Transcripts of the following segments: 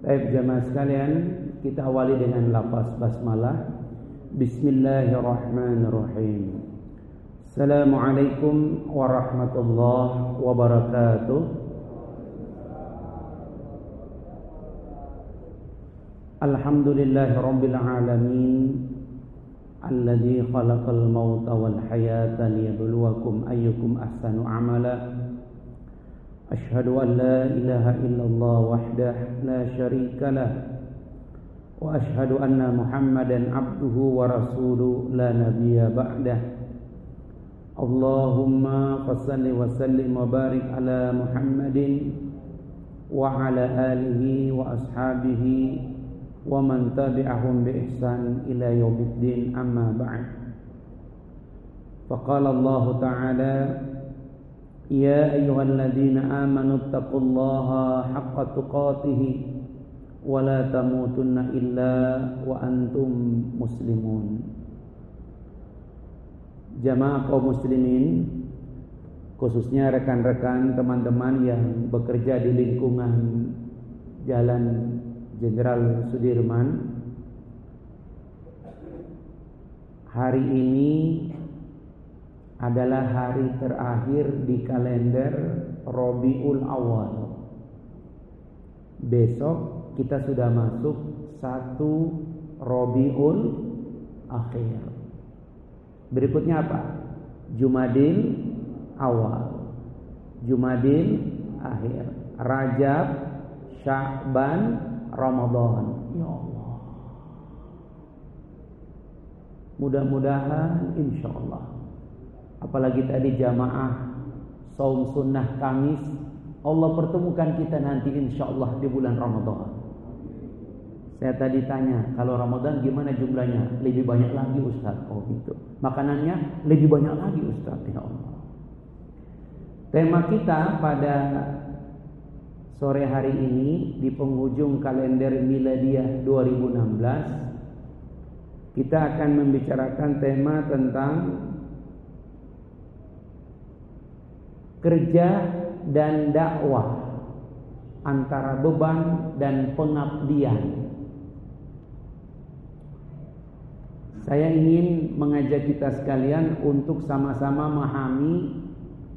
Baik jemaah sekalian, kita awali dengan lafaz basmalah. Bismillahirrahmanirrahim. Assalamualaikum warahmatullahi wabarakatuh. Alhamdulillahi rabbil alamin. Alladhi khalaqal mauta wal hayata liyabluwakum ayyukum ahsanu amala. أشهد أن لا إله إلا الله وحده لا شريك له وأشهد أن محمدا عبده ورسوله لا نبي بعده. اللهم فصل وسلم وبارك على محمد وعلى آله وأصحابه ومن تبعهم بإحسان إلى يوم الدين. أما بعد فقال الله تعالى يا أيها الذين آمنوا اتقوا الله حق تقاته ولا تموتن إلا وأنتم مسلمون Jamaah kaum muslimin khususnya rekan-rekan teman-teman yang bekerja di lingkungan Jalan Jenderal Sudirman hari ini adalah hari terakhir di kalender Robiul Awal. Besok kita sudah masuk satu Robiul Akhir. Berikutnya apa? Jumadil Awal. Jumadil Akhir. Rajab, Sya'ban, Ramadan. Ya Allah. Mudah-mudahan insya Allah apalagi tadi jamaah saum sunnah Kamis Allah pertemukan kita nanti insya Allah di bulan Ramadan. Saya tadi tanya kalau Ramadan gimana jumlahnya? Lebih banyak lagi Ustaz. Oh gitu. Makanannya lebih banyak lagi Ustaz ya Allah. Tema kita pada sore hari ini di penghujung kalender miladiah 2016 kita akan membicarakan tema tentang kerja dan dakwah antara beban dan pengabdian. Saya ingin mengajak kita sekalian untuk sama-sama memahami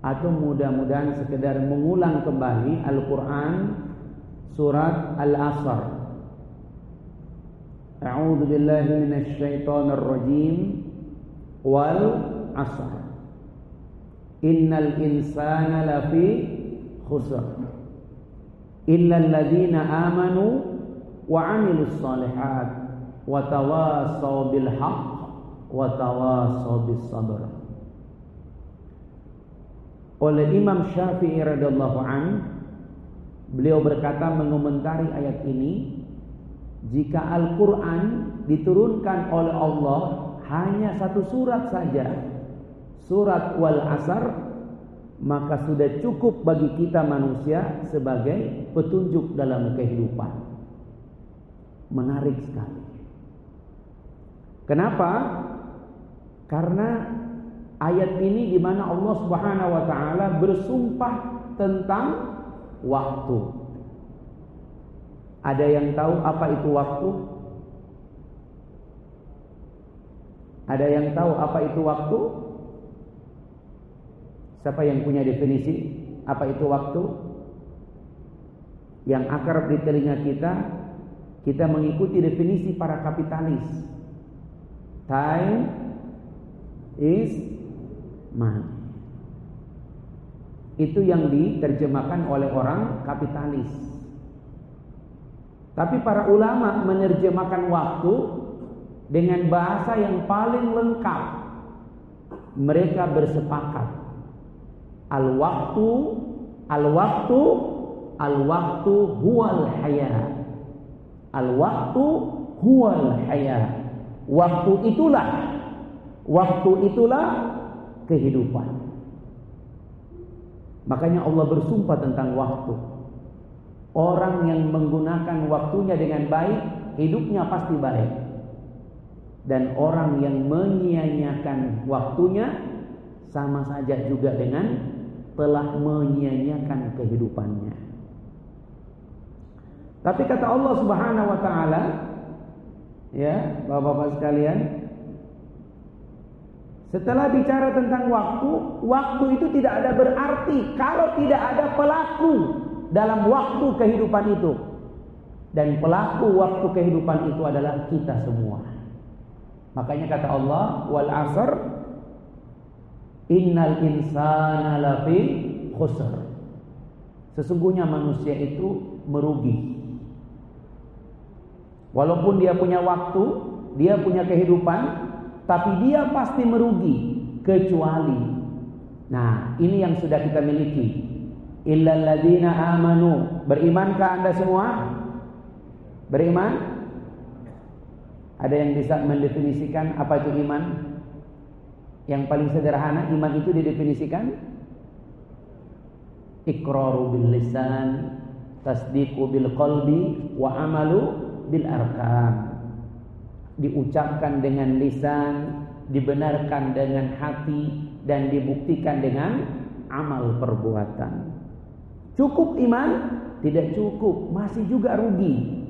atau mudah-mudahan sekedar mengulang kembali Al-Quran surat Al-Asr. A'udzu billahi minasy syaithanir rajim wal 'asr. Innal insana lafi khusr illa alladhina amanu wa 'amilus solihat wa tawasaw bil wa tawasaw bis. Oleh Imam Syafi'i radhiyallahu an beliau berkata mengomentari ayat ini jika Al-Qur'an diturunkan oleh Allah hanya satu surat saja surat wal asar maka sudah cukup bagi kita manusia sebagai petunjuk dalam kehidupan. Menarik sekali. Kenapa? Karena ayat ini di mana Allah Subhanahu wa taala bersumpah tentang waktu. Ada yang tahu apa itu waktu? Ada yang tahu apa itu waktu? Siapa yang punya definisi apa itu waktu? Yang akar di telinga kita, kita mengikuti definisi para kapitalis. Time is money. Itu yang diterjemahkan oleh orang kapitalis. Tapi para ulama menerjemahkan waktu dengan bahasa yang paling lengkap. Mereka bersepakat Al-waktu Al-waktu Al-waktu huwal haya. Al-waktu huwal haya. Waktu itulah Waktu itulah kehidupan. Makanya Allah bersumpah tentang waktu. Orang yang menggunakan waktunya dengan baik Hidupnya pasti baik. Dan orang yang menyia-nyiakan waktunya Sama saja juga dengan telah menyia-nyiakan kehidupannya. Tapi kata Allah Subhanahu wa taala, ya, Bapak-bapak sekalian, setelah bicara tentang waktu, waktu itu tidak ada berarti kalau tidak ada pelaku dalam waktu kehidupan itu. Dan pelaku waktu kehidupan itu adalah kita semua. Makanya kata Allah, wal asr innal insana lafi khusr. Sesungguhnya manusia itu merugi. Walaupun dia punya waktu, dia punya kehidupan, tapi dia pasti merugi kecuali Nah, ini yang sudah kita miliki. Illal ladzina amanu. Berimankah Anda semua? Beriman? Ada yang bisa mendefinisikan apa itu iman? Yang paling sederhana iman itu didefinisikan iqraru bil lisan, tasdiqu bil qalbi wa amalu bil arkan. Diucapkan dengan lisan, dibenarkan dengan hati dan dibuktikan dengan amal perbuatan. Cukup iman? Tidak cukup, masih juga rugi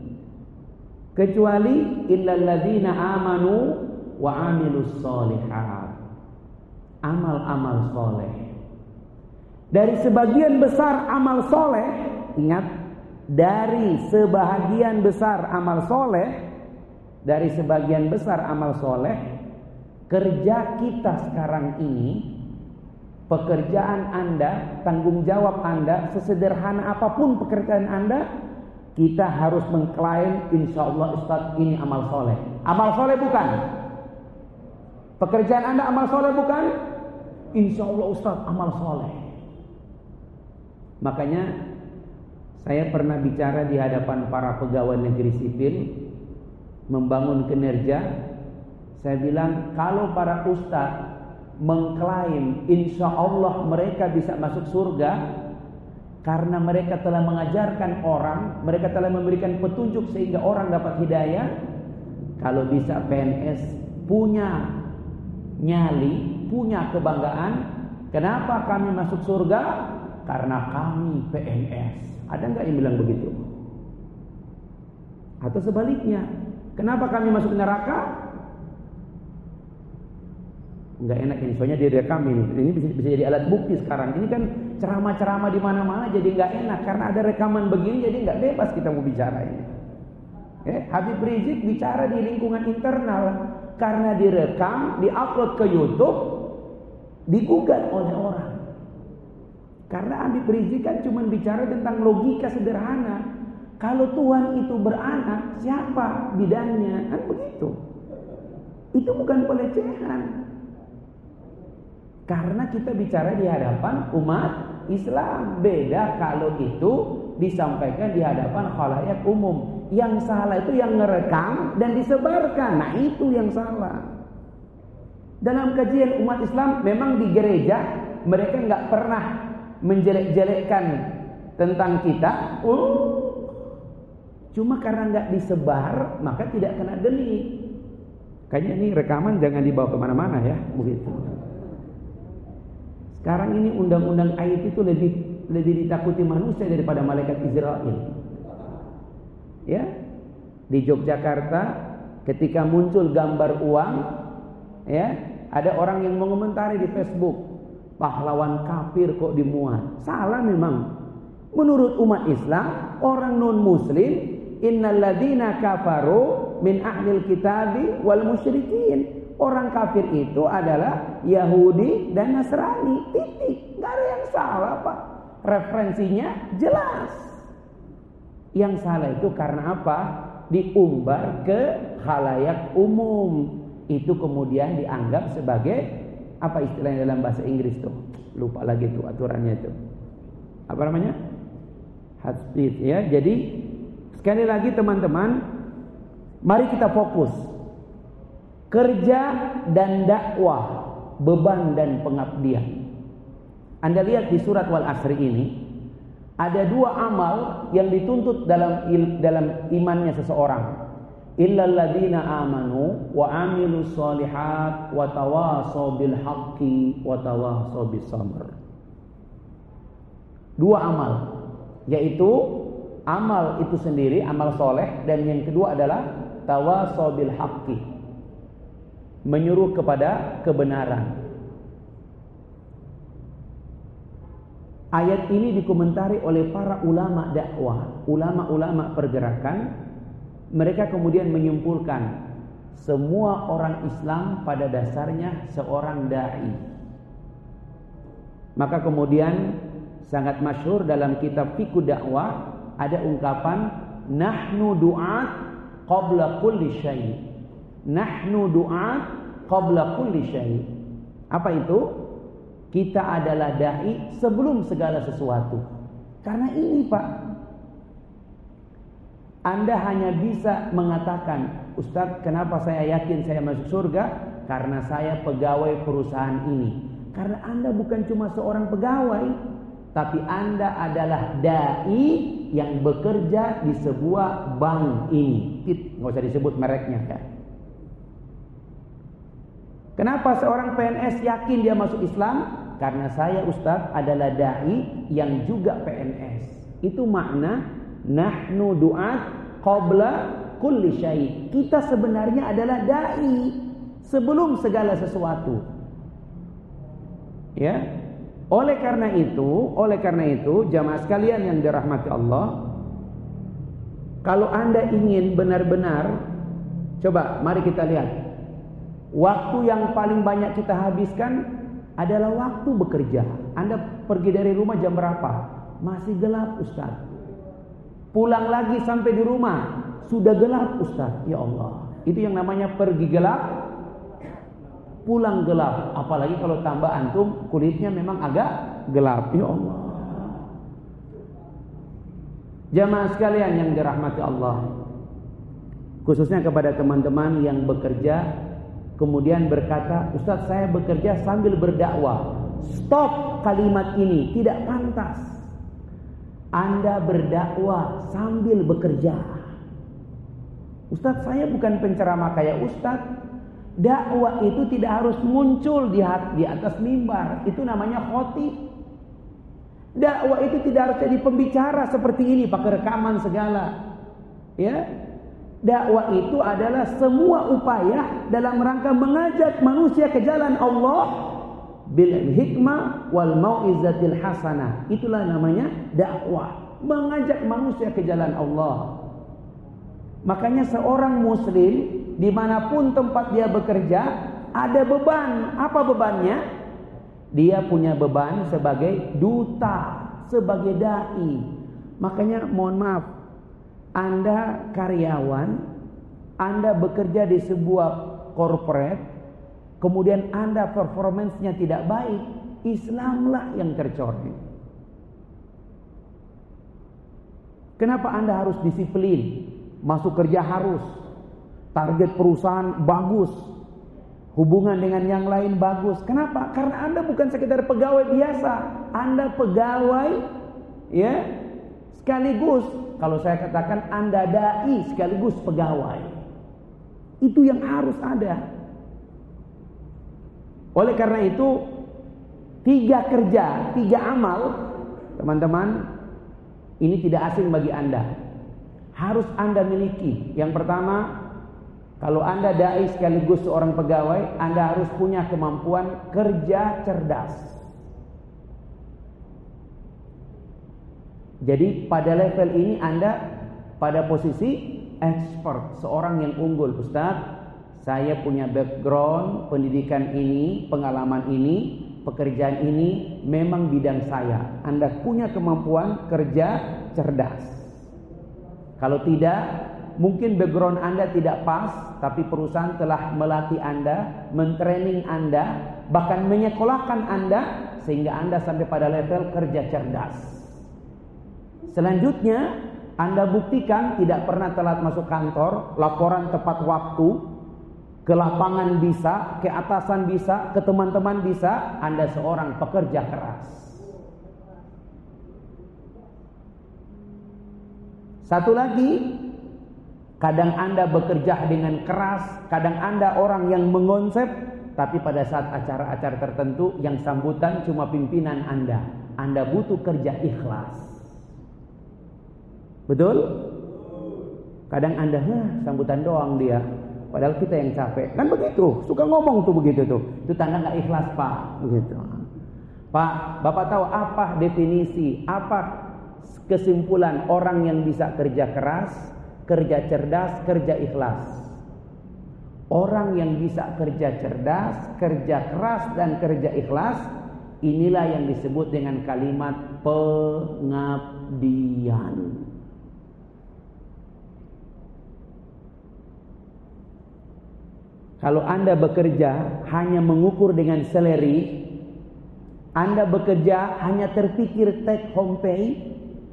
kecuali illalladzina amanu wa amilus solihat amal-amal soleh dari sebagian besar amal soleh ingat dari sebagian besar amal soleh dari sebagian besar amal soleh kerja kita sekarang ini pekerjaan anda tanggung jawab anda sesederhana apa pun pekerjaan anda kita harus mengklaim insya Allah Ustaz ini amal soleh. Amal soleh bukan? Pekerjaan anda amal soleh bukan? Insya Allah Ustaz amal soleh. Makanya saya pernah bicara di hadapan para pegawai negeri sipil membangun kinerja. Saya bilang kalau para ustaz mengklaim insya Allah mereka bisa masuk surga, karena mereka telah mengajarkan orang, mereka telah memberikan petunjuk sehingga orang dapat hidayah. Kalau bisa PNS punya nyali, punya kebanggaan. Kenapa kami masuk surga? Karena kami PNS. Ada nggak yang bilang begitu? Atau sebaliknya, kenapa kami masuk neraka? nggak enak ini soalnya dia direkam ini ini bisa, bisa jadi alat bukti sekarang ini kan ceramah-ceramah di mana-mana jadi nggak enak karena ada rekaman begini jadi nggak bebas kita mau bicara ini eh, Habib Rizik bicara di lingkungan internal karena direkam diupload ke YouTube digugat oleh orang karena Habib Rizik kan cuma bicara tentang logika sederhana kalau Tuhan itu beranak siapa bidangnya kan begitu itu bukan pelecehan karena kita bicara di hadapan umat Islam. Beda kalau itu disampaikan di hadapan khalayak umum. Yang salah itu yang ngerekam dan disebarkan. Nah itu yang salah. Dalam kajian umat Islam memang di gereja mereka nggak pernah menjelek-jelekkan tentang kita. Oh, cuma karena nggak disebar maka tidak kena delik. Kayaknya ini rekaman jangan dibawa ke mana-mana ya, begitu. Sekarang ini undang-undang IT itu lebih lebih ditakuti manusia daripada malaikat Israel. Ya. Di Yogyakarta ketika muncul gambar uang ya, ada orang yang mengomentari di Facebook, pahlawan kafir kok dimuat. Salah memang. Menurut umat Islam, orang non muslim, innalladzina kafaru min ahlil kitabi wal musyrikin Orang kafir itu adalah Yahudi dan Nasrani. Titik. Gak ada yang salah Pak. Referensinya jelas. Yang salah itu karena apa? Diumbar ke halayak umum. Itu kemudian dianggap sebagai apa istilahnya dalam bahasa Inggris tuh? Lupa lagi tuh aturannya itu. Apa namanya? Speech ya. Jadi sekali lagi teman-teman, mari kita fokus kerja dan dakwah, beban dan pengabdian. Anda lihat di surat Wal Asri ini ada dua amal yang dituntut dalam dalam imannya seseorang. Illal ladzina amanu wa amilus solihat wa tawasaw bil haqqi wa tawasaw bis sabr. Dua amal yaitu amal itu sendiri, amal soleh, dan yang kedua adalah tawasobil haqqi. Menyuruh kepada kebenaran. Ayat ini dikomentari oleh para ulama dakwah, ulama-ulama pergerakan. Mereka kemudian menyimpulkan semua orang Islam pada dasarnya seorang dai. Maka kemudian sangat masyhur dalam kitab Fiqh dakwah ada ungkapan nahnu du'at qabla kulli syai. Nahnu du'at qabla kulli syai. Apa itu? Kita adalah dai sebelum segala sesuatu. Karena ini, Pak. Anda hanya bisa mengatakan, Ustadz, kenapa saya yakin saya masuk surga? Karena saya pegawai perusahaan ini. Karena Anda bukan cuma seorang pegawai, tapi Anda adalah dai yang bekerja di sebuah bank ini. Nggak usah disebut mereknya ya. Kenapa seorang PNS yakin dia masuk Islam? Karena saya Ustadz adalah da'i yang juga PNS. Itu makna nahnu du'at qabla kulli syai. Kita sebenarnya adalah da'i sebelum segala sesuatu. Ya. Oleh karena itu, oleh karena itu jamaah sekalian yang dirahmati Allah, kalau Anda ingin benar-benar coba mari kita lihat. Waktu yang paling banyak kita habiskan adalah waktu bekerja. Anda pergi dari rumah jam berapa? Masih gelap Ustaz. Pulang lagi sampai di rumah sudah gelap Ustaz. Ya Allah. Itu yang namanya pergi gelap, pulang gelap. Apalagi kalau tambah antum kulitnya memang agak gelap. Ya Allah. Jamaah sekalian yang dirahmati Allah. Khususnya kepada teman-teman yang bekerja Kemudian berkata, Ustaz saya bekerja sambil berdakwah. Stop kalimat ini, tidak pantas. Anda berdakwah sambil bekerja. Ustaz saya bukan penceramah kayak Ustaz. Dakwah itu tidak harus muncul di, di atas mimbar. Itu namanya khotib. Dakwah itu tidak harus jadi pembicara seperti ini pakai rekaman segala. Ya, Dakwah itu adalah semua upaya dalam rangka mengajak manusia ke jalan Allah bil hikmah wal mau'izatil hasanah. Itulah namanya dakwah, mengajak manusia ke jalan Allah. Makanya seorang muslim di mana pun tempat dia bekerja ada beban. Apa bebannya? Dia punya beban sebagai duta, sebagai dai. Makanya mohon maaf, anda karyawan, Anda bekerja di sebuah corporate, kemudian Anda performancenya tidak baik, Islamlah yang tercoreng. Kenapa Anda harus disiplin? Masuk kerja harus. Target perusahaan bagus. Hubungan dengan yang lain bagus. Kenapa? Karena Anda bukan sekedar pegawai biasa. Anda pegawai ya sekaligus kalau saya katakan Anda dai sekaligus pegawai. Itu yang harus ada. Oleh karena itu, tiga kerja, tiga amal, teman-teman, ini tidak asing bagi Anda. Harus Anda miliki. Yang pertama, kalau Anda dai sekaligus seorang pegawai, Anda harus punya kemampuan kerja cerdas. Jadi pada level ini Anda pada posisi expert, seorang yang unggul, Ustaz. Saya punya background pendidikan ini, pengalaman ini, pekerjaan ini memang bidang saya. Anda punya kemampuan kerja cerdas. Kalau tidak, mungkin background Anda tidak pas, tapi perusahaan telah melatih Anda, mentraining Anda, bahkan menyekolahkan Anda sehingga Anda sampai pada level kerja cerdas. Selanjutnya, Anda buktikan tidak pernah telat masuk kantor, laporan tepat waktu, ke lapangan bisa, ke atasan bisa, ke teman-teman bisa, Anda seorang pekerja keras. Satu lagi, kadang Anda bekerja dengan keras, kadang Anda orang yang mengonsep, tapi pada saat acara-acara tertentu yang sambutan cuma pimpinan Anda. Anda butuh kerja ikhlas. Betul? Kadang Anda, sambutan doang dia. Padahal kita yang capek. Kan begitu, suka ngomong tuh begitu tuh. Itu tanda nggak ikhlas, Pak. Begitu. Pak, Bapak tahu apa definisi, apa kesimpulan orang yang bisa kerja keras, kerja cerdas, kerja ikhlas? Orang yang bisa kerja cerdas, kerja keras dan kerja ikhlas, inilah yang disebut dengan kalimat pengabdian. Kalau Anda bekerja hanya mengukur dengan seleri, Anda bekerja hanya terpikir take home pay,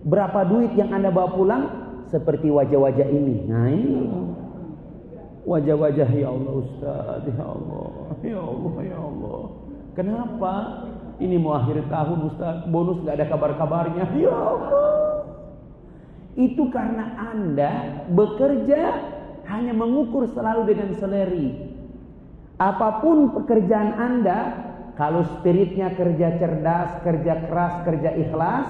berapa duit yang Anda bawa pulang, seperti wajah-wajah ini. Nah ini wajah-wajah ya Allah Ustaz, ya Allah, ya Allah, ya Allah. Kenapa? Ini mau akhir tahun Ustaz, bonus gak ada kabar-kabarnya. Ya Allah. Itu karena Anda bekerja hanya mengukur selalu dengan seleri. Apa pun pekerjaan Anda, kalau spiritnya kerja cerdas, kerja keras, kerja ikhlas,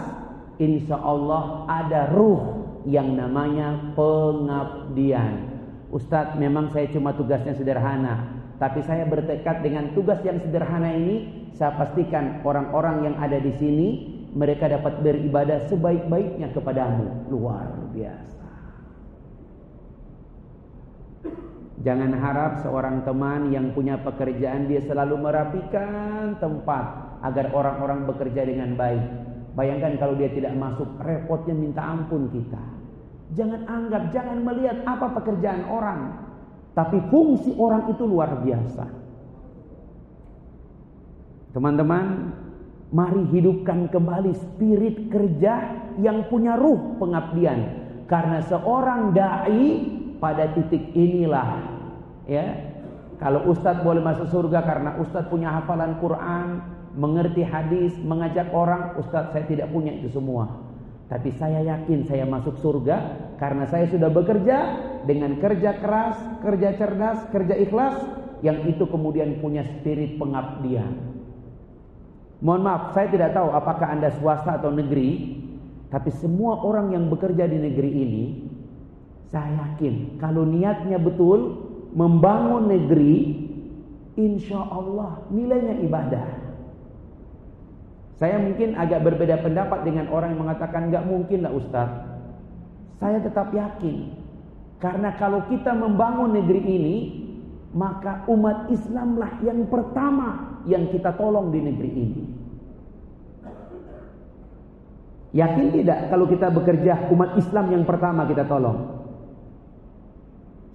insya Allah ada ruh yang namanya pengabdian. Ustadz memang saya cuma tugasnya sederhana Tapi saya bertekad dengan tugas yang sederhana ini Saya pastikan orang-orang yang ada di sini Mereka dapat beribadah sebaik-baiknya kepadamu Luar biasa Jangan harap seorang teman yang punya pekerjaan Dia selalu merapikan tempat Agar orang-orang bekerja dengan baik Bayangkan kalau dia tidak masuk Repotnya minta ampun kita Jangan anggap, jangan melihat apa pekerjaan orang. Tapi fungsi orang itu luar biasa. Teman-teman, mari hidupkan kembali spirit kerja yang punya ruh pengabdian. Karena seorang dai pada titik inilah ya. Kalau ustadz boleh masuk surga karena ustadz punya hafalan Quran, mengerti hadis, mengajak orang, ustadz saya tidak punya itu semua. Tapi saya yakin saya masuk surga karena saya sudah bekerja dengan kerja keras, kerja cerdas, kerja ikhlas yang itu kemudian punya spirit pengabdian. Mohon maaf, saya tidak tahu apakah Anda swasta atau negeri, tapi semua orang yang bekerja di negeri ini saya yakin kalau niatnya betul membangun negeri insya Allah nilainya ibadah. Saya mungkin agak berbeda pendapat dengan orang yang mengatakan nggak mungkin lah Ustadz. Saya tetap yakin. Karena kalau kita membangun negeri ini, maka umat Islamlah yang pertama yang kita tolong di negeri ini. Yakin tidak kalau kita bekerja umat Islam yang pertama kita tolong?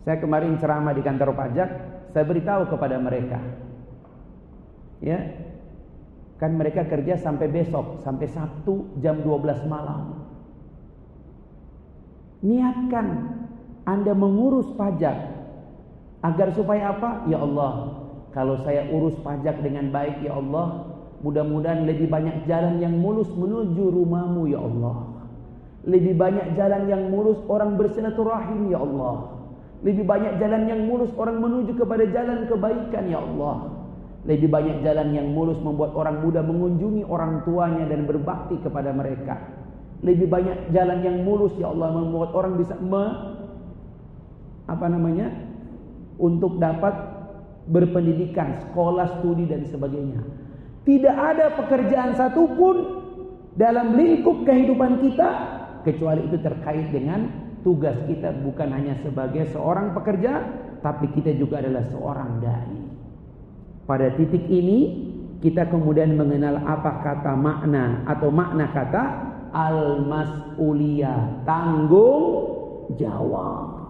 Saya kemarin ceramah di kantor pajak, saya beritahu kepada mereka. Ya, Kan mereka kerja sampai besok, sampai Sabtu jam 12 malam. Niatkan Anda mengurus pajak agar supaya apa? Ya Allah, kalau saya urus pajak dengan baik ya Allah, mudah-mudahan lebih banyak jalan yang mulus menuju rumahmu ya Allah. Lebih banyak jalan yang mulus orang bersilaturahim ya Allah. Lebih banyak jalan yang mulus orang menuju kepada jalan kebaikan ya Allah. Lebih banyak jalan yang mulus membuat orang muda mengunjungi orang tuanya dan berbakti kepada mereka. Lebih banyak jalan yang mulus ya Allah membuat orang bisa me, apa namanya? untuk dapat berpendidikan, sekolah, studi dan sebagainya. Tidak ada pekerjaan satupun dalam lingkup kehidupan kita kecuali itu terkait dengan tugas kita bukan hanya sebagai seorang pekerja tapi kita juga adalah seorang dai. Pada titik ini kita kemudian mengenal apa kata makna atau makna kata al-mas'uliyah, tanggung jawab.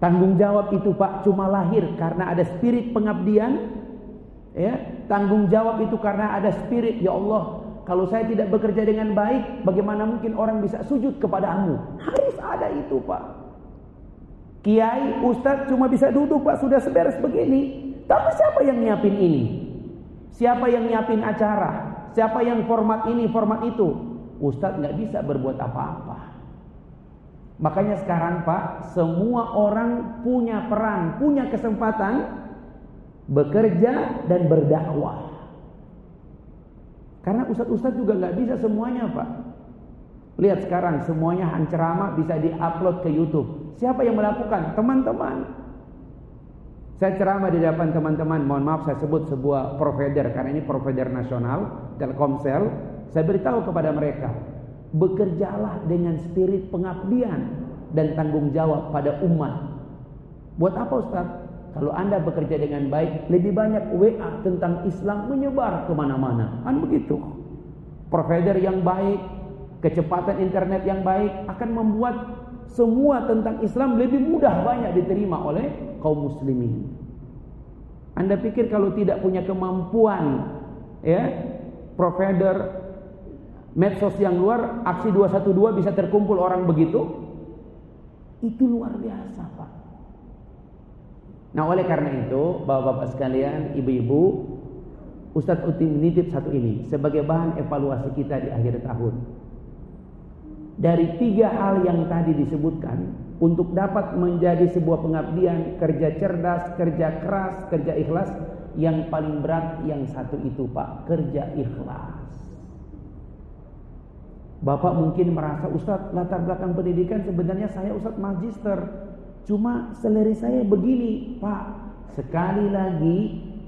Tanggung jawab itu Pak cuma lahir karena ada spirit pengabdian. Ya, tanggung jawab itu karena ada spirit ya Allah. Kalau saya tidak bekerja dengan baik, bagaimana mungkin orang bisa sujud kepadamu? Harus ada itu, Pak. Kiai, ustadz cuma bisa duduk pak sudah seberes begini. Tapi siapa yang nyiapin ini? Siapa yang nyiapin acara? Siapa yang format ini, format itu? Ustadz nggak bisa berbuat apa-apa. Makanya sekarang pak, semua orang punya peran, punya kesempatan bekerja dan berdakwah. Karena ustadz-ustadz juga nggak bisa semuanya pak. Lihat sekarang semuanya ceramah bisa diupload ke YouTube. Siapa yang melakukan? Teman-teman. Saya ceramah di depan teman-teman, mohon maaf saya sebut sebuah provider karena ini provider nasional, Telkomsel. Saya beritahu kepada mereka, bekerjalah dengan spirit pengabdian dan tanggung jawab pada umat. Buat apa Ustaz? Kalau Anda bekerja dengan baik, lebih banyak WA tentang Islam menyebar ke mana-mana. Kan begitu. Provider yang baik, kecepatan internet yang baik akan membuat semua tentang Islam lebih mudah banyak diterima oleh kaum muslimin. Anda pikir kalau tidak punya kemampuan ya, provider medsos yang luar, aksi 212 bisa terkumpul orang begitu? Itu luar biasa, Pak. Nah, oleh karena itu, Bapak-bapak sekalian, ibu-ibu, Ustadz Uti menitip satu ini sebagai bahan evaluasi kita di akhir tahun. Dari tiga hal yang tadi disebutkan untuk dapat menjadi sebuah pengabdian kerja cerdas, kerja keras, kerja ikhlas yang paling berat yang satu itu Pak kerja ikhlas. Bapak mungkin merasa Ustadz latar belakang pendidikan sebenarnya saya Ustadz magister cuma seleri saya begini Pak sekali lagi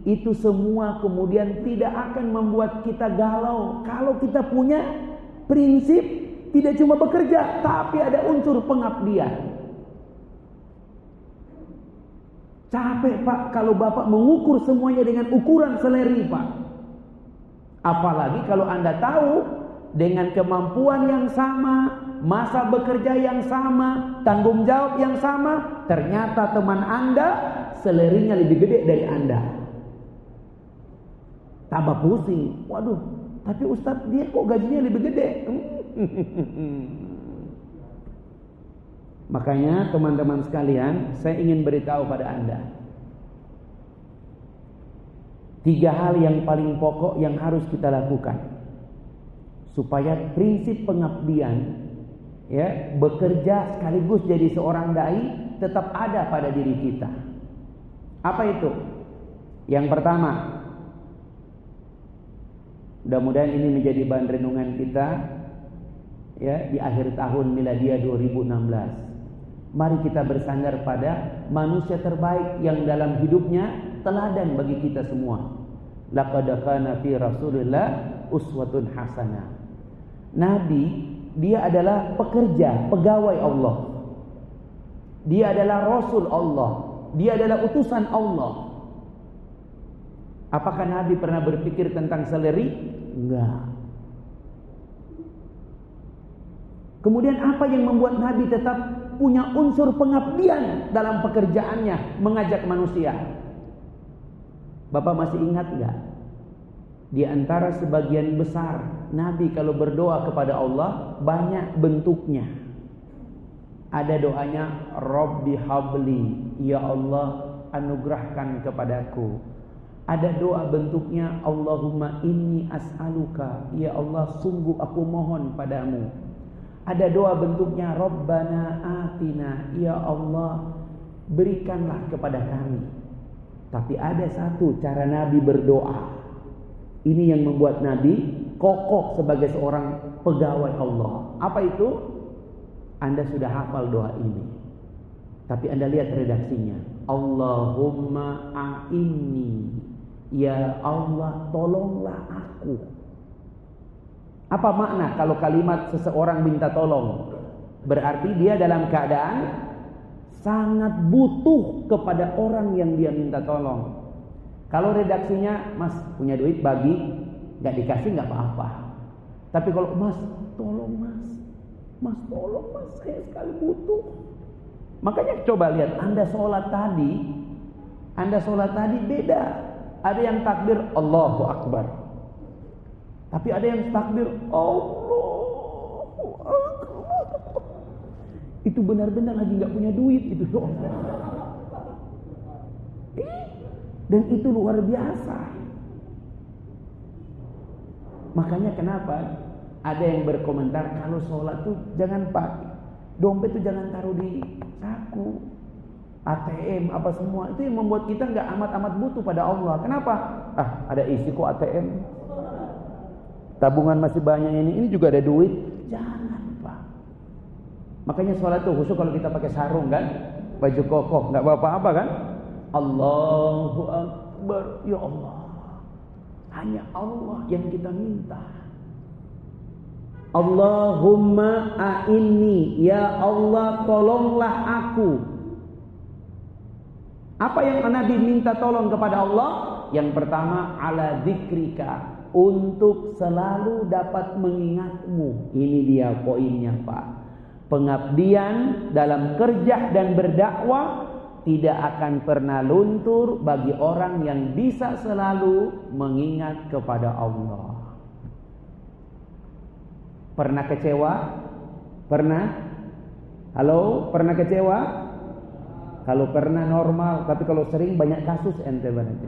itu semua kemudian tidak akan membuat kita galau kalau kita punya prinsip tidak cuma bekerja, tapi ada unsur pengabdian. Capek pak kalau bapak mengukur semuanya dengan ukuran seleri pak. Apalagi kalau anda tahu dengan kemampuan yang sama, masa bekerja yang sama, tanggung jawab yang sama, ternyata teman anda selerinya lebih gede dari anda. Tambah pusing. Waduh, tapi Ustadz dia kok gajinya lebih gede? Makanya teman-teman sekalian, saya ingin beritahu pada Anda. Tiga hal yang paling pokok yang harus kita lakukan supaya prinsip pengabdian ya bekerja sekaligus jadi seorang dai tetap ada pada diri kita. Apa itu? Yang pertama, Mudah-mudahan ini menjadi bahan renungan kita ya di akhir tahun miladia 2016. Mari kita bersandar pada manusia terbaik yang dalam hidupnya teladan bagi kita semua. Laqad kana fi Rasulillah uswatun hasanah. Nabi dia adalah pekerja, pegawai Allah. Dia adalah rasul Allah. Dia adalah utusan Allah. Apakah Nabi pernah berpikir tentang seleri? Enggak. Kemudian apa yang membuat Nabi tetap punya unsur pengabdian dalam pekerjaannya mengajak manusia? Bapak masih ingat enggak? Di antara sebagian besar Nabi kalau berdoa kepada Allah banyak bentuknya. Ada doanya Robbi habli, ya Allah anugerahkan kepadaku. Ada doa bentuknya Allahumma inni as'aluka Ya Allah sungguh aku mohon padamu. Ada doa bentuknya Rabbana atina Ya Allah berikanlah kepada kami. Tapi ada satu cara Nabi berdoa. Ini yang membuat Nabi kokoh sebagai seorang pegawai Allah Apa itu? Anda sudah hafal doa ini Tapi Anda lihat redaksinya Allahumma a'inni Ya Allah tolonglah aku. Apa makna kalau kalimat seseorang minta tolong? Berarti dia dalam keadaan sangat butuh kepada orang yang dia minta tolong. Kalau redaksinya, Mas punya duit bagi, nggak dikasih nggak apa-apa. Tapi kalau Mas tolong Mas, Mas tolong Mas, saya sekali butuh. Makanya coba lihat, Anda sholat tadi, Anda sholat tadi beda ada yang takbir Allahu Akbar. Tapi ada yang takbir Allahu Akbar. Itu benar-benar lagi nggak punya duit itu doang. Dan itu luar biasa. Makanya kenapa ada yang berkomentar kalau sholat tuh jangan pakai dompet tuh jangan taruh di saku. ATM apa semua itu yang membuat kita nggak amat-amat butuh pada Allah. Kenapa? Ah, ada isi kok ATM. tabungan masih banyak ini, ini juga ada duit. Jangan Pak. Makanya sholat tuh khusus kalau kita pakai sarung kan, baju kokoh, nggak apa-apa kan? Allahu Akbar, ya Allah. Hanya Allah yang kita minta. Allahumma a'inni, ya Allah tolonglah aku. Apa yang Nabi minta tolong kepada Allah? Yang pertama ala zikrika untuk selalu dapat mengingatmu. Ini dia poinnya, Pak. Pengabdian dalam kerja dan berdakwah tidak akan pernah luntur bagi orang yang bisa selalu mengingat kepada Allah. Pernah kecewa? Pernah? Halo, pernah kecewa? Kalau pernah normal, tapi kalau sering banyak kasus ente banget.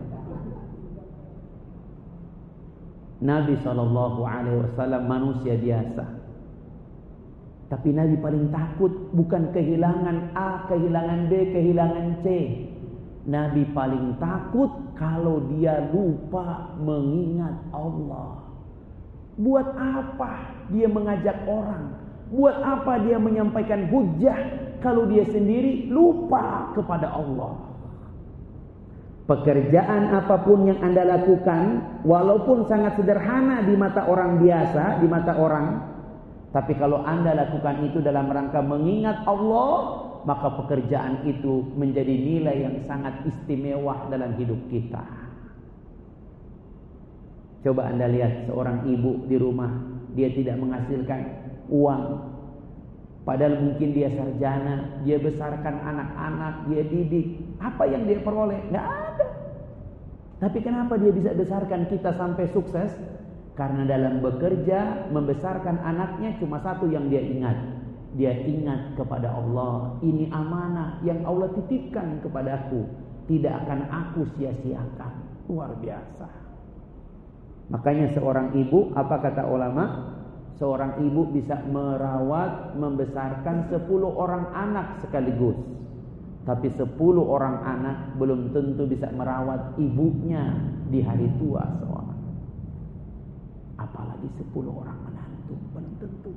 Nabi Shallallahu Alaihi Wasallam manusia biasa. Tapi Nabi paling takut bukan kehilangan A, kehilangan B, kehilangan C. Nabi paling takut kalau dia lupa mengingat Allah. Buat apa dia mengajak orang? Buat apa dia menyampaikan hujah kalau dia sendiri lupa kepada Allah? Pekerjaan apa pun yang Anda lakukan, walaupun sangat sederhana di mata orang biasa, di mata orang, tapi kalau Anda lakukan itu dalam rangka mengingat Allah, maka pekerjaan itu menjadi nilai yang sangat istimewa dalam hidup kita. Coba Anda lihat seorang ibu di rumah, dia tidak menghasilkan uang, Padahal mungkin dia sarjana, dia besarkan anak-anak, dia didik. Apa yang dia peroleh? Nggak ada. Tapi kenapa dia bisa besarkan kita sampai sukses? Karena dalam bekerja, membesarkan anaknya cuma satu yang dia ingat. Dia ingat kepada Allah. Ini amanah yang Allah titipkan kepadaku. Tidak akan aku sia-siakan. Luar biasa. Makanya seorang ibu, apa kata ulama? seorang ibu bisa merawat, membesarkan 10 orang anak sekaligus. Tapi 10 orang anak belum tentu bisa merawat ibunya di hari tua seorang. Apalagi 10 orang menantu, belum tentu.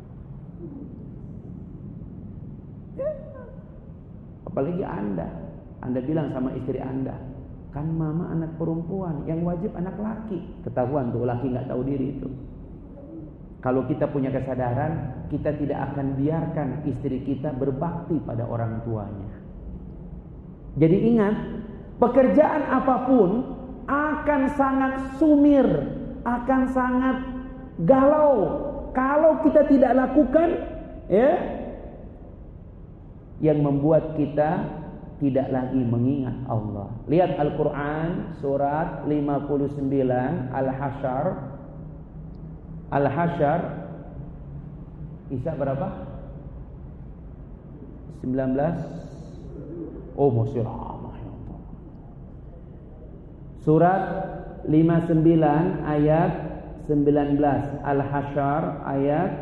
Ya. Apalagi Anda. Anda bilang sama istri Anda, kan mama anak perempuan, yang wajib anak laki. Ketahuan tuh laki nggak tahu diri itu. Kalau kita punya kesadaran, kita tidak akan biarkan istri kita berbakti pada orang tuanya. Jadi ingat, pekerjaan apa pun akan sangat sumir, akan sangat galau kalau kita tidak lakukan ya yang membuat kita tidak lagi mengingat Allah. Lihat Al-Qur'an surat 59 Al-Hasyr Al-Hasyar Isa berapa? 19 Oh masih lama ya Allah Surat 59 ayat 19 Al-Hasyar ayat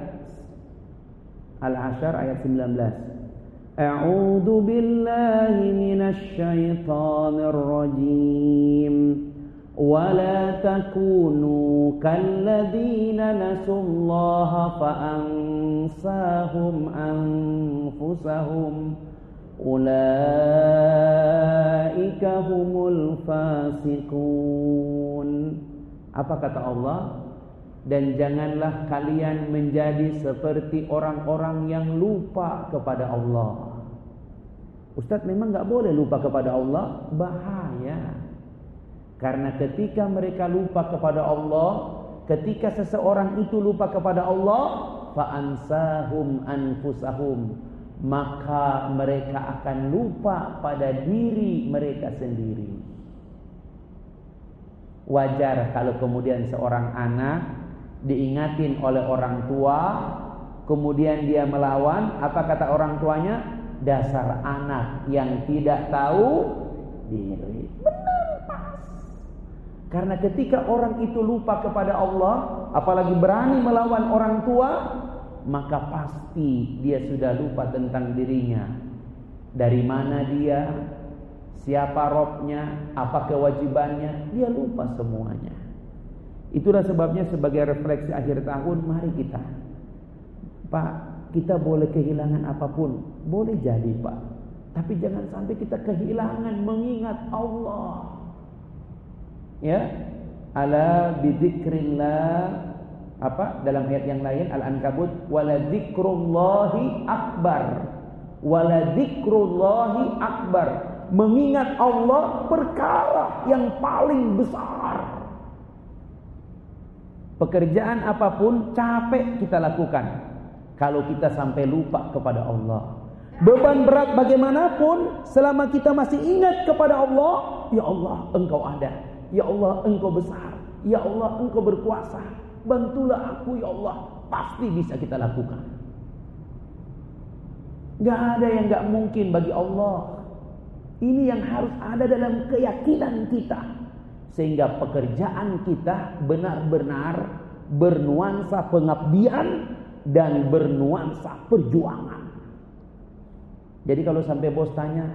Al-Hasyar ayat 19 A'udzu billahi minasy syaithanir rajim ولا تكونوا كالذين نسوا الله فأنساهم أنفسهم أولئك هم الفاسقون apa kata Allah Dan janganlah kalian menjadi seperti orang-orang yang lupa kepada Allah. Ustadz memang nggak boleh lupa kepada Allah? Bahaya. Karena ketika mereka lupa kepada Allah, ketika seseorang itu lupa kepada Allah, fa'ansahum anfusahum, maka mereka akan lupa pada diri mereka sendiri. Wajar kalau kemudian seorang anak diingatin oleh orang tua, kemudian dia melawan, apa kata orang tuanya? Dasar anak yang tidak tahu diri. Karena ketika orang itu lupa kepada Allah, apalagi berani melawan orang tua, maka pasti dia sudah lupa tentang dirinya. Dari mana dia, siapa robnya, apa kewajibannya, dia lupa semuanya. Itulah sebabnya sebagai refleksi akhir tahun mari kita. Pak, kita boleh kehilangan apa pun, boleh jadi Pak. Tapi jangan sampai kita kehilangan mengingat Allah. Ya, ala bidzikrillah. Apa? Dalam ayat yang lain Al-Ankabut wala dzikrullahi akbar. Wala dzikrullahi akbar. Mengingat Allah perkara yang paling besar Pekerjaan apa pun capek kita lakukan. Kalau kita sampai lupa kepada Allah. Beban berat bagaimanapun selama kita masih ingat kepada Allah, ya Allah, Engkau ada. Ya Allah, Engkau besar. Ya Allah, Engkau berkuasa. Bantulah aku ya Allah. Pasti bisa kita lakukan. Gak ada yang gak mungkin bagi Allah. Ini yang harus ada dalam keyakinan kita sehingga pekerjaan kita benar-benar bernuansa pengabdian dan bernuansa perjuangan. Jadi kalau sampai bos tanya,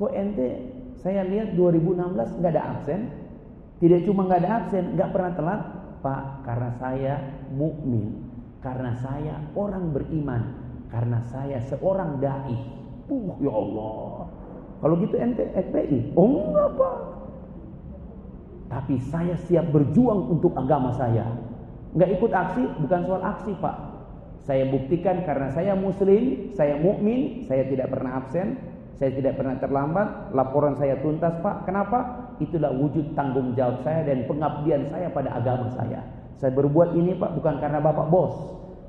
kok ente saya lihat 2016 nggak ada absen, tidak cuma nggak ada absen, nggak pernah telat, Pak, karena saya mukmin, karena saya orang beriman, karena saya seorang dai. Uh, ya Allah. Kalau gitu ente FPI, oh enggak Pak. Tapi saya siap berjuang untuk agama saya. Nggak ikut aksi, bukan soal aksi pak. Saya buktikan karena saya muslim, saya mukmin, saya tidak pernah absen, saya tidak pernah terlambat, laporan saya tuntas pak. Kenapa? Itulah wujud tanggung jawab saya dan pengabdian saya pada agama saya. Saya berbuat ini pak bukan karena bapak bos,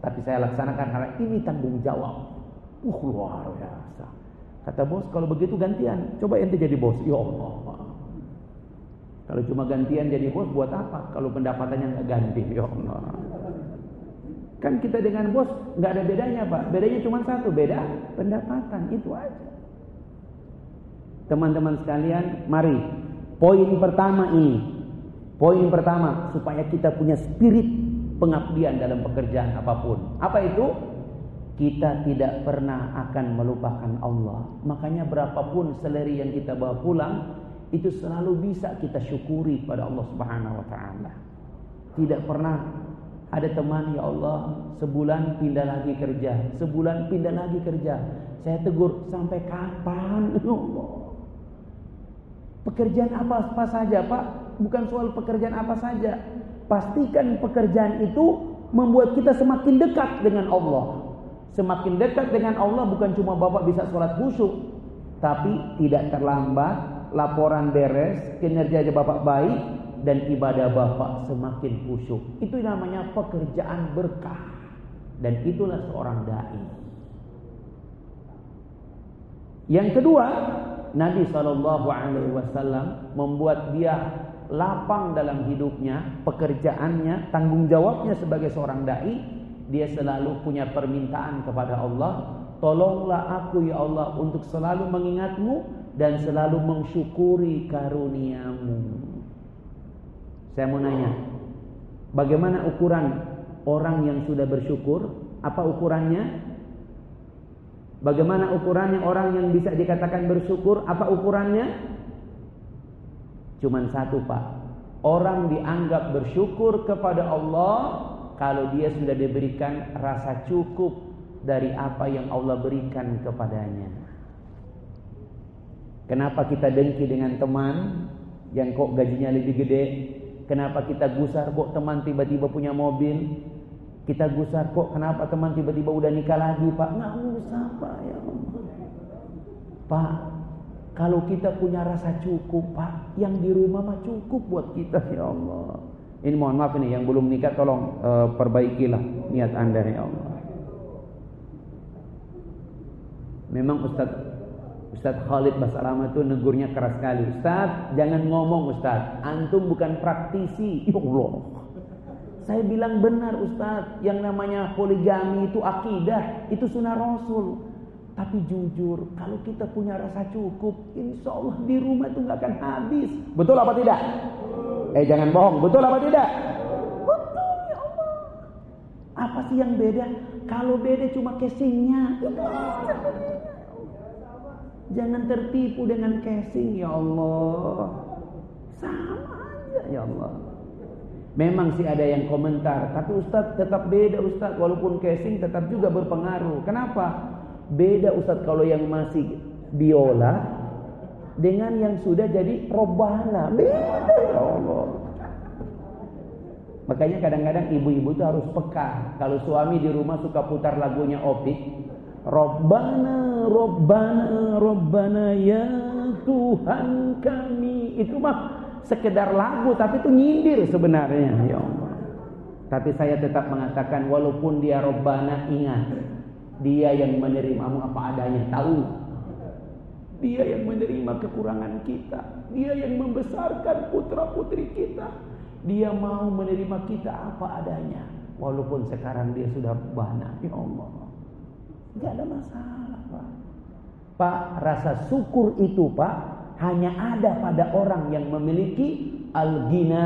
tapi saya laksanakan karena ini tanggung jawab. Uh luar biasa. Kata bos kalau begitu gantian, coba ente jadi bos. Ya Allah. Kalau cuma gantian jadi bos buat apa? Kalau pendapatannya nggak ganti, ya Allah. Kan kita dengan bos nggak ada bedanya pak. Bedanya cuma satu, beda pendapatan itu aja. Teman-teman sekalian, mari poin pertama ini. Poin pertama supaya kita punya spirit pengabdian dalam pekerjaan apa pun. Apa itu? Kita tidak pernah akan melupakan Allah. Makanya berapapun seleri yang kita bawa pulang, itu selalu bisa kita syukuri pada Allah Subhanahu wa taala. Tidak pernah ada teman ya Allah sebulan pindah lagi kerja, sebulan pindah lagi kerja. Saya tegur sampai kapan ya? Pekerjaan apa apa saja Pak? Bukan soal pekerjaan apa saja. Pastikan pekerjaan itu membuat kita semakin dekat dengan Allah. Semakin dekat dengan Allah bukan cuma Bapak bisa sholat khusyuk, tapi tidak terlambat, laporan beres, kinerja Bapak baik dan ibadah Bapak semakin khusyuk. Itu namanya pekerjaan berkah. Dan itulah seorang dai. Yang kedua, Nabi Shallallahu Alaihi Wasallam membuat dia lapang dalam hidupnya, pekerjaannya, tanggung jawabnya sebagai seorang dai. Dia selalu punya permintaan kepada Allah, tolonglah aku ya Allah untuk selalu mengingatmu dan selalu mensyukuri karuniamu. Saya mau nanya, bagaimana ukuran orang yang sudah bersyukur? Apa ukurannya? Bagaimana ukurannya orang yang bisa dikatakan bersyukur? Apa ukurannya? Cuman satu pak, orang dianggap bersyukur kepada Allah kalau dia sudah diberikan rasa cukup dari apa yang Allah berikan kepadanya. Kenapa kita dengki dengan teman yang kok gajinya lebih gede? Kenapa kita gusar kok teman tiba-tiba punya mobil? Kita gusar kok kenapa teman tiba-tiba udah nikah lagi pak? Nggak usah pak ya Pak, kalau kita punya rasa cukup pak, yang di rumah mah cukup buat kita ya Allah. Ini mohon maaf ini yang belum nikah tolong uh, perbaikilah niat anda ya Allah. Memang Ustadz Ustaz Khalid Basalama itu negurnya keras sekali. Ustaz, jangan ngomong Ustaz. Antum bukan praktisi. Ya Allah. Saya bilang benar Ustaz. Yang namanya poligami itu akidah. Itu sunnah Rasul. Tapi jujur, kalau kita punya rasa cukup, insya Allah di rumah itu nggak akan habis. Betul apa tidak? Eh jangan bohong. Betul apa tidak? Betul ya Allah. Apa sih yang beda? Kalau beda cuma casingnya. Jangan tertipu dengan casing ya Allah. Sama aja ya Allah. Memang sih ada yang komentar, tapi Ustadz tetap beda Ustadz, walaupun casing tetap juga berpengaruh. Kenapa? Beda Ustadz kalau yang masih biola dengan yang sudah jadi robana. Beda ya Allah. Makanya kadang-kadang ibu-ibu itu harus peka. Kalau suami di rumah suka putar lagunya Opik, Robbana, Robbana, Robbana ya Tuhan kami. Itu mah sekedar lagu tapi itu nyindir sebenarnya. Ya Allah. Tapi saya tetap mengatakan walaupun dia Robbana ingat dia yang menerimamu apa adanya tahu. Dia yang menerima kekurangan kita. Dia yang membesarkan putra putri kita. Dia mau menerima kita apa adanya. Walaupun sekarang dia sudah Robbana ya Allah tidak ada masalah Pak Pak rasa syukur itu Pak hanya ada pada orang yang memiliki al-gina.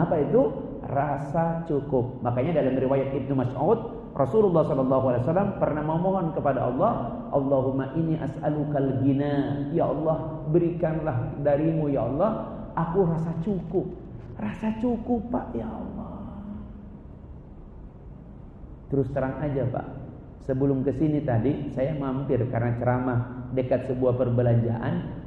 Apa itu? Rasa cukup. Makanya dalam riwayat Ibnu Mas'ud, Rasulullah SAW pernah memohon kepada Allah, Allahumma ini as'alukal gina. Ya Allah, berikanlah darimu ya Allah, aku rasa cukup. Rasa cukup Pak ya Allah. Terus terang aja Pak, sebelum ke sini tadi saya mampir karena ceramah dekat sebuah perbelanjaan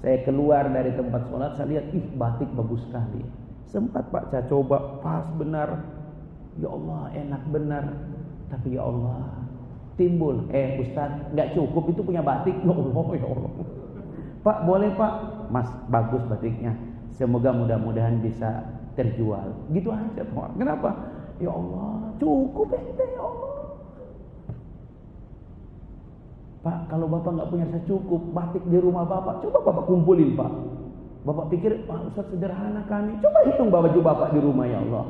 saya keluar dari tempat sholat, saya lihat, ih batik bagus sekali. Sempat Pak saya coba, pas benar. Ya Allah, enak benar. Tapi ya Allah, timbul, eh Ustaz, nggak cukup itu punya batik. Ya Allah, ya Allah. Pak, boleh Pak? Mas, bagus batiknya. Semoga mudah-mudahan bisa terjual. Gitu aja Pak. Kenapa? Ya Allah, cukup ente ya Allah. Pak, kalau Bapak nggak punya saya cukup, batik di rumah Bapak, coba Bapak kumpulin Pak. Bapak pikir, Pak Ustaz sederhana kami. Coba hitung baju Bapak di rumah ya Allah.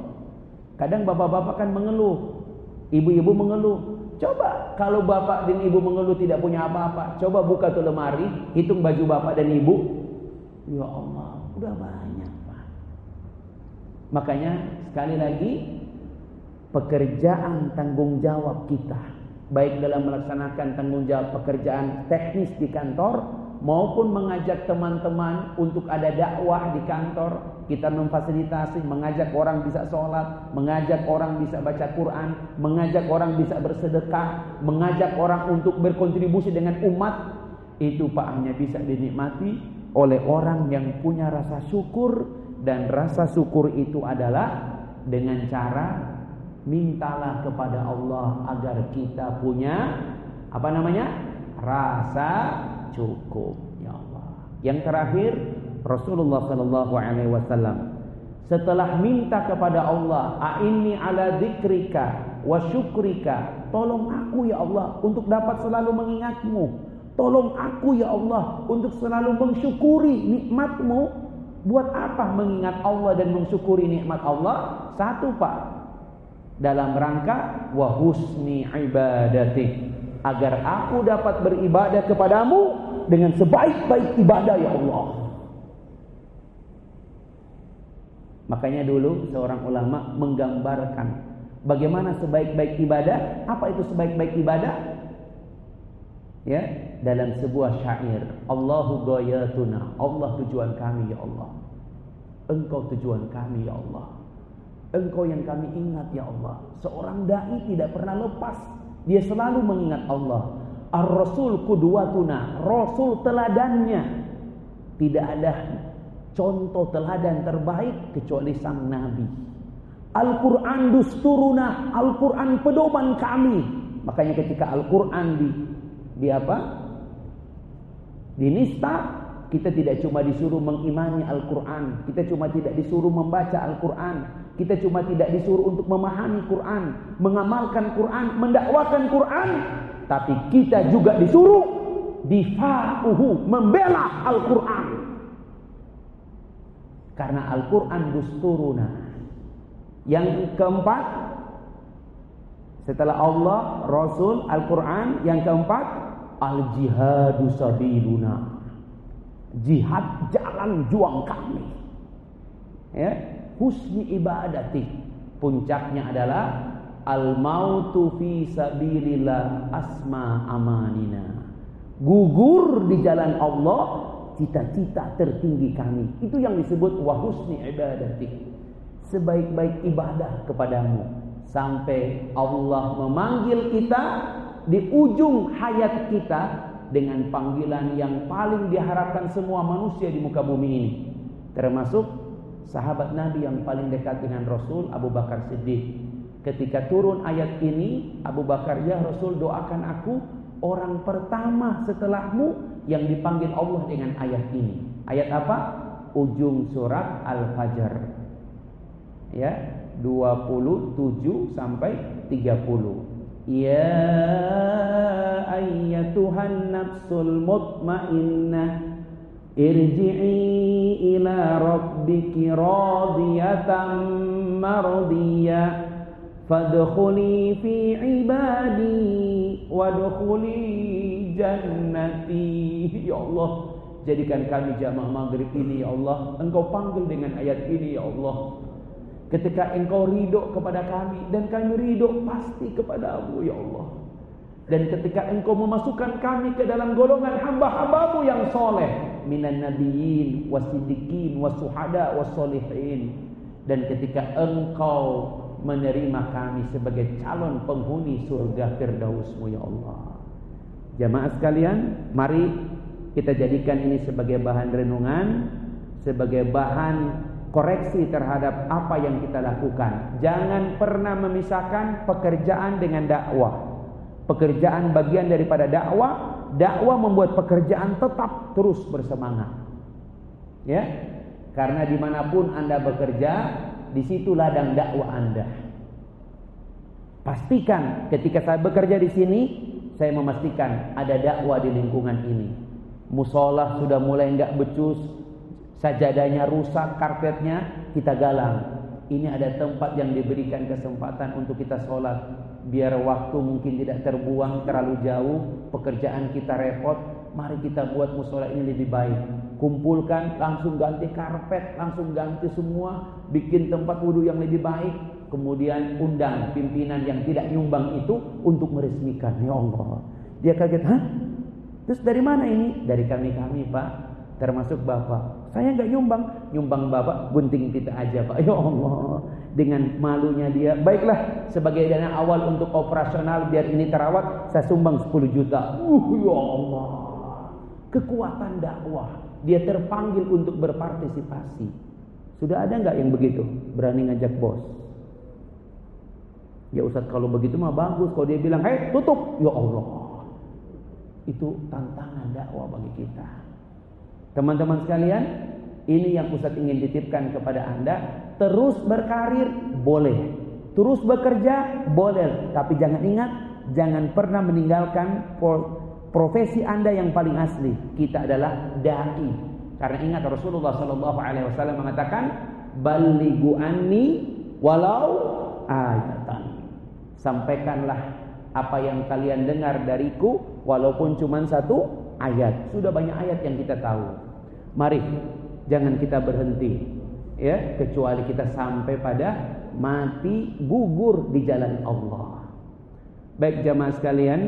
Kadang Bapak-Bapak kan mengeluh. Ibu-ibu mengeluh. Coba kalau Bapak dan Ibu mengeluh tidak punya apa-apa. Coba buka tuh lemari, hitung baju Bapak dan Ibu. Ya Allah, udah banyak Pak. Makanya sekali lagi, pekerjaan tanggung jawab kita baik dalam melaksanakan tanggung jawab pekerjaan teknis di kantor maupun mengajak teman-teman untuk ada dakwah di kantor. Kita memfasilitasi mengajak orang bisa sholat mengajak orang bisa baca Quran mengajak orang bisa bersedekah mengajak orang untuk berkontribusi dengan umat. Itu Pak hanya bisa dinikmati oleh orang yang punya rasa syukur dan rasa syukur itu adalah dengan cara mintalah kepada Allah agar kita punya apa namanya? rasa cukup ya Allah. Yang terakhir Rasulullah sallallahu alaihi wasallam setelah minta kepada Allah, "A'inni ala dzikrika wa syukrika." Tolong aku ya Allah untuk dapat selalu mengingatmu. Tolong aku ya Allah untuk selalu mensyukuri nikmatmu. Buat apa mengingat Allah dan mensyukuri nikmat Allah? Satu Pak, dalam rangka wa husni ibadati agar aku dapat beribadah kepadamu dengan sebaik-baik ibadah ya Allah. Makanya dulu seorang ulama menggambarkan bagaimana sebaik-baik ibadah, apa itu sebaik-baik ibadah? Ya, dalam sebuah syair, Allahu ghayatuna, Allah tujuan kami ya Allah. Engkau tujuan kami ya Allah. Engkau yang kami ingat ya Allah. Seorang dai tidak pernah lepas. Dia selalu mengingat Allah. Ar-Rasul kudwatuna. Rasul teladannya. Tidak ada contoh teladan terbaik kecuali sang Nabi. Al-Quran dusturuna. Al-Quran pedoman kami. Makanya ketika Al-Quran di, di apa? Di nista kita tidak cuma disuruh mengimani Al-Quran. Kita cuma tidak disuruh membaca Al-Quran. Kita cuma tidak disuruh untuk memahami Quran. Mengamalkan Quran. Mendakwakan Quran. Tapi kita juga disuruh difa'uhu. Membela Al-Quran. Karena Al-Quran dusturuna. Yang keempat. Setelah Allah, Rasul, Al-Quran. Yang keempat. Al-jihadu sabiluna jihad jalan juang kami. Ya, husni ibadati. Puncaknya adalah al mautu fi sabilillah asma amanina. Gugur di jalan Allah cita-cita tertinggi kami. Itu yang disebut wa husni ibadati. sebaik-baik ibadah kepadamu sampai Allah memanggil kita di ujung hayat kita dengan panggilan yang paling diharapkan semua manusia di muka bumi ini. Termasuk sahabat Nabi yang paling dekat dengan Rasul Abu Bakar Siddiq. Ketika turun ayat ini Abu Bakar ya Rasul doakan aku orang pertama setelahmu yang dipanggil Allah dengan ayat ini. Ayat apa? Ujung surat Al-Fajr. Ya 27 sampai 30 ya ayyatuhan nafsul mutmainnah irji'i ila rabbiki radiyatan mardiyah fadkhuli fi ibadi wadkhuli jannati. Ya Allah jadikan kami jamaah maghrib ini ya Allah engkau panggil dengan ayat ini ya Allah Ketika engkau ridho kepada kami dan kami ridho pasti kepadamu ya Allah. Dan ketika engkau memasukkan kami ke dalam golongan hamba-hambamu yang soleh. Minan nabiyyin, wasidikin, wasuhada, wasolihin. Dan ketika engkau menerima kami sebagai calon penghuni surga firdausmu ya Allah. Jamaah sekalian, mari kita jadikan ini sebagai bahan renungan, sebagai bahan koreksi terhadap apa yang kita lakukan. Jangan pernah memisahkan pekerjaan dengan dakwah. Pekerjaan bagian daripada dakwah, dakwah membuat pekerjaan tetap terus bersemangat. Ya, karena di mana pun anda bekerja, di situ ladang dakwah anda. Pastikan ketika saya bekerja di sini, saya memastikan ada dakwah di lingkungan ini. Musola sudah mulai enggak becus, sajadahnya rusak, karpetnya kita galang. Ini ada tempat yang diberikan kesempatan untuk kita sholat. Biar waktu mungkin tidak terbuang terlalu jauh, pekerjaan kita repot. Mari kita buat musola ini lebih baik. Kumpulkan, langsung ganti karpet, langsung ganti semua, bikin tempat wudhu yang lebih baik. Kemudian undang pimpinan yang tidak nyumbang itu untuk meresmikan. Ya Allah. Dia kaget, hah? Terus dari mana ini? Dari kami-kami Pak termasuk bapak. Saya nggak nyumbang, nyumbang bapak gunting kita aja pak. Ya Allah, dengan malunya dia. Baiklah, sebagai dana awal untuk operasional biar ini terawat, saya sumbang 10 juta. Uh, ya Allah, kekuatan dakwah. Dia terpanggil untuk berpartisipasi. Sudah ada nggak yang begitu? Berani ngajak bos? Ya Ustaz kalau begitu mah bagus. Kalau dia bilang, hei tutup. Ya Allah. Itu tantangan dakwah bagi kita. Teman-teman sekalian, ini yang Ustaz ingin titipkan kepada Anda. Terus berkarir boleh. Terus bekerja boleh. Tapi jangan ingat, jangan pernah meninggalkan profesi Anda yang paling asli. Kita adalah dai. Karena ingat Rasulullah Wasallam mengatakan, "Baligu anni walau ayatan." Sampaikanlah apa yang kalian dengar dariku, walaupun cuma satu ayat. Sudah banyak ayat yang kita tahu. Mari jangan kita berhenti ya kecuali kita sampai pada mati gugur di jalan Allah. Baik jamaah sekalian,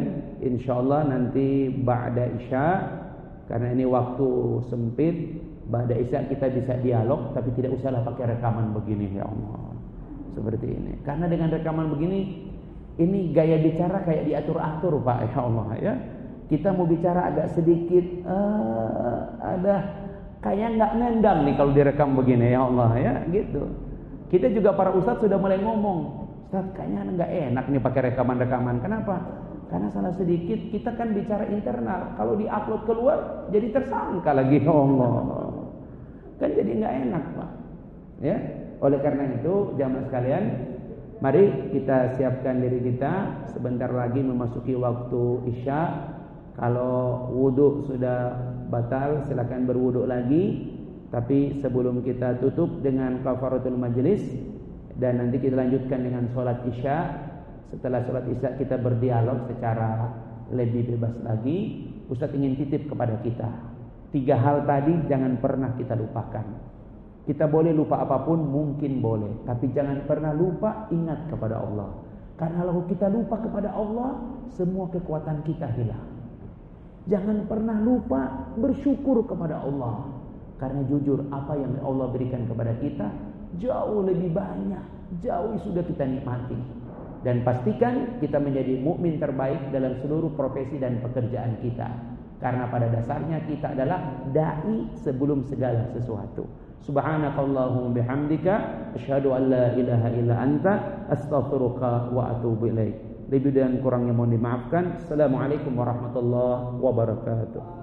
insyaallah nanti ba'da isya karena ini waktu sempit, ba'da isya kita bisa dialog tapi tidak usahlah pakai rekaman begini ya Allah. Seperti ini. Karena dengan rekaman begini ini gaya bicara kayak diatur-atur Pak ya Allah ya kita mau bicara agak sedikit uh, ada kayak nggak nendang nih kalau direkam begini ya Allah ya gitu. Kita juga para ustadz sudah mulai ngomong, Ustadz kayaknya nggak enak nih pakai rekaman-rekaman. Kenapa? Karena salah sedikit kita kan bicara internal. Kalau diupload keluar jadi tersangka lagi ya Allah. Kan jadi nggak enak pak. Ya. Oleh karena itu jamaah sekalian, mari kita siapkan diri kita sebentar lagi memasuki waktu isya kalau wudhu sudah batal silakan berwudhu lagi. Tapi sebelum kita tutup dengan kafaratul majlis Dan nanti kita lanjutkan dengan sholat isya. Setelah sholat isya kita berdialog secara lebih bebas lagi. Ustadz ingin titip kepada kita Tiga hal tadi jangan pernah kita lupakan. Kita boleh lupa apa pun mungkin boleh. Tapi jangan pernah lupa ingat kepada Allah. Karena kalau kita lupa kepada Allah Semua kekuatan kita hilang Jangan pernah lupa bersyukur kepada Allah. Karena jujur apa yang Allah berikan kepada kita jauh lebih banyak, jauh sudah kita nikmati. Dan pastikan kita menjadi mukmin terbaik dalam seluruh profesi dan pekerjaan kita. Karena pada dasarnya kita adalah dai sebelum segala sesuatu. Subhanakallahumma bihamdika asyhadu an la ilaha illa anta astaghfiruka wa atubu ilaik. Lebih dan kurangnya mohon dimaafkan. Assalamualaikum warahmatullahi wabarakatuh.